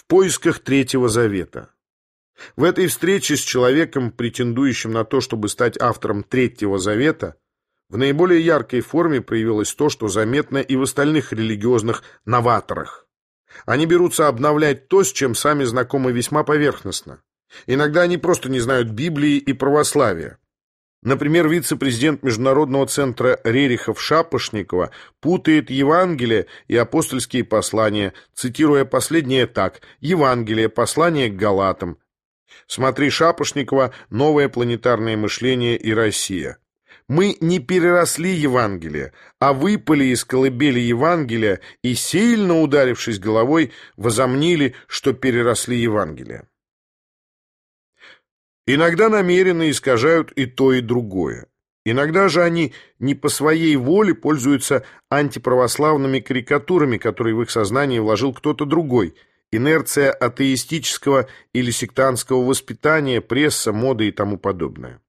в поисках Третьего Завета. В этой встрече с человеком, претендующим на то, чтобы стать автором Третьего Завета, в наиболее яркой форме проявилось то, что заметно и в остальных религиозных новаторах. Они берутся обновлять то, с чем сами знакомы весьма поверхностно. Иногда они просто не знают Библии и православия. Например, вице-президент Международного центра Рерихов-Шапошникова путает Евангелие и апостольские послания, цитируя последнее так «Евангелие, послание к Галатам». Смотри Шапошникова «Новое планетарное мышление и Россия». Мы не переросли Евангелие, а выпали из колыбели Евангелия и, сильно ударившись головой, возомнили, что переросли Евангелие. Иногда намеренно искажают и то, и другое. Иногда же они не по своей воле пользуются антиправославными карикатурами, которые в их сознание вложил кто-то другой. Инерция атеистического или сектантского воспитания, пресса, мода и тому подобное.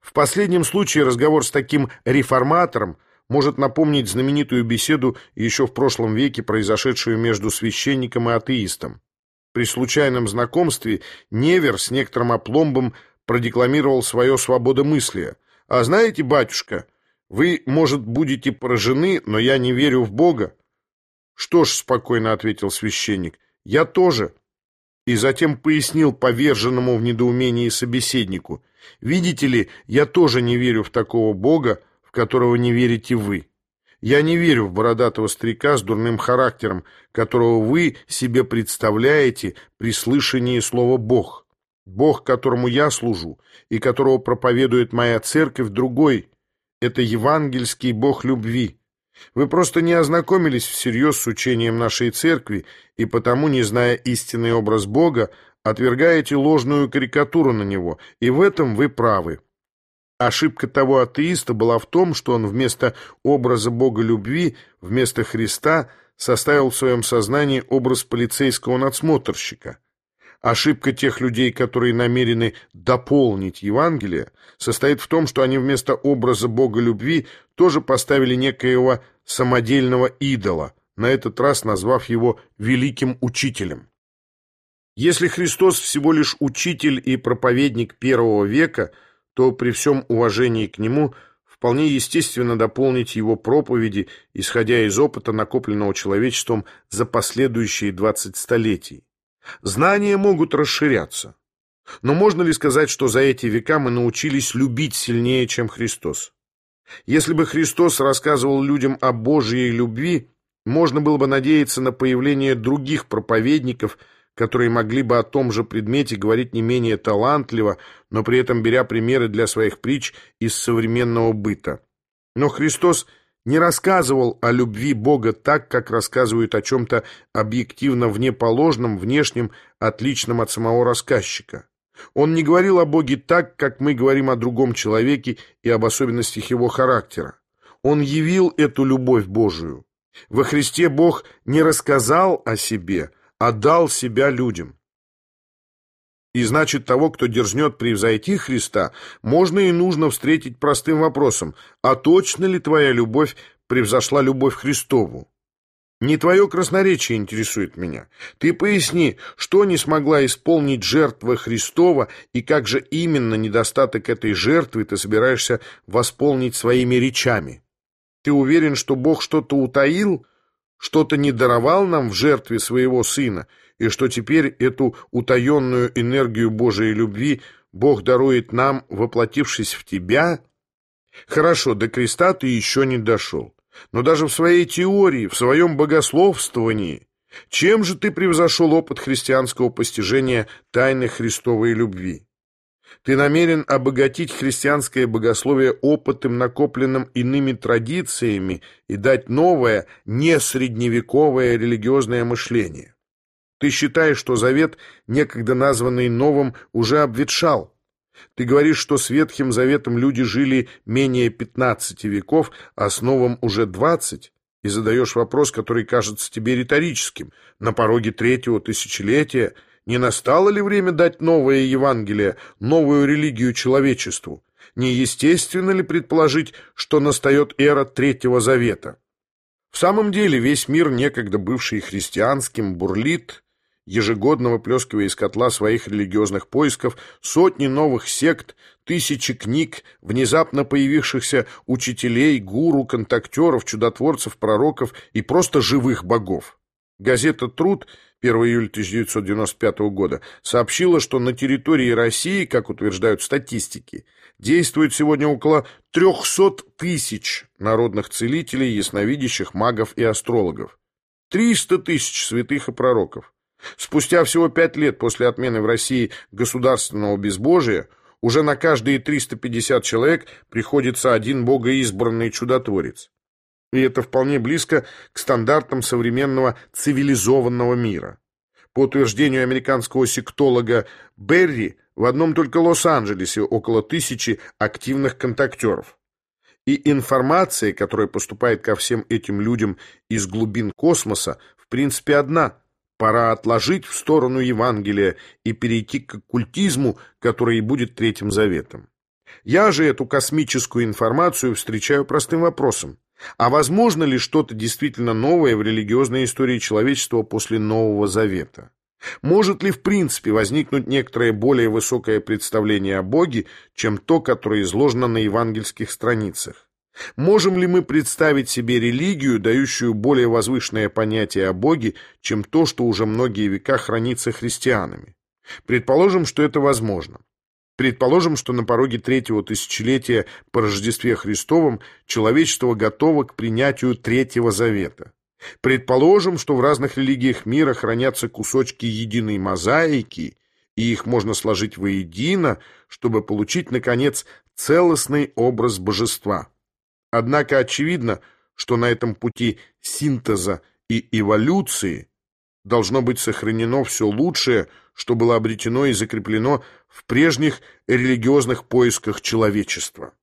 В последнем случае разговор с таким реформатором может напомнить знаменитую беседу еще в прошлом веке, произошедшую между священником и атеистом. При случайном знакомстве Невер с некоторым опломбом продекламировал свое свободомыслие. «А знаете, батюшка, вы, может, будете поражены, но я не верю в Бога». «Что ж», — спокойно ответил священник, — «я тоже». И затем пояснил поверженному в недоумении собеседнику. «Видите ли, я тоже не верю в такого Бога, в которого не верите вы». Я не верю в бородатого старика с дурным характером, которого вы себе представляете при слышании слова «Бог». Бог, которому я служу, и которого проповедует моя церковь, другой. Это евангельский Бог любви. Вы просто не ознакомились всерьез с учением нашей церкви, и потому, не зная истинный образ Бога, отвергаете ложную карикатуру на него, и в этом вы правы. Ошибка того атеиста была в том, что он вместо образа Бога любви, вместо Христа, составил в своем сознании образ полицейского надсмотрщика. Ошибка тех людей, которые намерены дополнить Евангелие, состоит в том, что они вместо образа Бога любви тоже поставили некоего самодельного идола, на этот раз назвав его великим учителем. Если Христос всего лишь учитель и проповедник первого века – то при всем уважении к нему вполне естественно дополнить его проповеди, исходя из опыта, накопленного человечеством за последующие 20 столетий. Знания могут расширяться. Но можно ли сказать, что за эти века мы научились любить сильнее, чем Христос? Если бы Христос рассказывал людям о Божьей любви, можно было бы надеяться на появление других проповедников – которые могли бы о том же предмете говорить не менее талантливо, но при этом беря примеры для своих притч из современного быта. Но Христос не рассказывал о любви Бога так, как рассказывают о чем-то объективно внеположном, внешнем, отличном от самого рассказчика. Он не говорил о Боге так, как мы говорим о другом человеке и об особенностях его характера. Он явил эту любовь Божию. Во Христе Бог не рассказал о себе – отдал себя людям. И значит, того, кто дерзнет превзойти Христа, можно и нужно встретить простым вопросом, а точно ли твоя любовь превзошла любовь Христову? Не твое красноречие интересует меня. Ты поясни, что не смогла исполнить жертва Христова и как же именно недостаток этой жертвы ты собираешься восполнить своими речами? Ты уверен, что Бог что-то утаил, что-то не даровал нам в жертве своего Сына, и что теперь эту утаенную энергию Божией любви Бог дарует нам, воплотившись в тебя? Хорошо, до креста ты еще не дошел. Но даже в своей теории, в своем богословствовании, чем же ты превзошел опыт христианского постижения тайны Христовой любви? Ты намерен обогатить христианское богословие опытом, накопленным иными традициями, и дать новое, не средневековое религиозное мышление. Ты считаешь, что завет, некогда названный новым, уже обветшал. Ты говоришь, что с Ветхим Заветом люди жили менее 15 веков, а с Новым уже 20, и задаешь вопрос, который кажется тебе риторическим. На пороге третьего тысячелетия – не настало ли время дать новое Евангелие, новую религию человечеству? Не естественно ли предположить, что настает эра Третьего Завета? В самом деле весь мир, некогда бывший христианским, бурлит, ежегодно выплескивая из котла своих религиозных поисков сотни новых сект, тысячи книг, внезапно появившихся учителей, гуру, контактеров, чудотворцев, пророков и просто живых богов. Газета «Труд» 1 июля 1995 года сообщила, что на территории России, как утверждают статистики, действует сегодня около 300 тысяч народных целителей, ясновидящих, магов и астрологов. 300 тысяч святых и пророков. Спустя всего пять лет после отмены в России государственного безбожия уже на каждые 350 человек приходится один богоизбранный чудотворец. И это вполне близко к стандартам современного цивилизованного мира. По утверждению американского сектолога Берри, в одном только Лос-Анджелесе около тысячи активных контактеров. И информация, которая поступает ко всем этим людям из глубин космоса, в принципе одна. Пора отложить в сторону Евангелия и перейти к оккультизму, который и будет Третьим Заветом. Я же эту космическую информацию встречаю простым вопросом. А возможно ли что-то действительно новое в религиозной истории человечества после Нового Завета? Может ли в принципе возникнуть некоторое более высокое представление о Боге, чем то, которое изложено на евангельских страницах? Можем ли мы представить себе религию, дающую более возвышенное понятие о Боге, чем то, что уже многие века хранится христианами? Предположим, что это возможно. Предположим, что на пороге третьего тысячелетия по Рождестве Христовом человечество готово к принятию Третьего Завета. Предположим, что в разных религиях мира хранятся кусочки единой мозаики, и их можно сложить воедино, чтобы получить, наконец, целостный образ божества. Однако очевидно, что на этом пути синтеза и эволюции должно быть сохранено все лучшее, что было обретено и закреплено в прежних религиозных поисках человечества.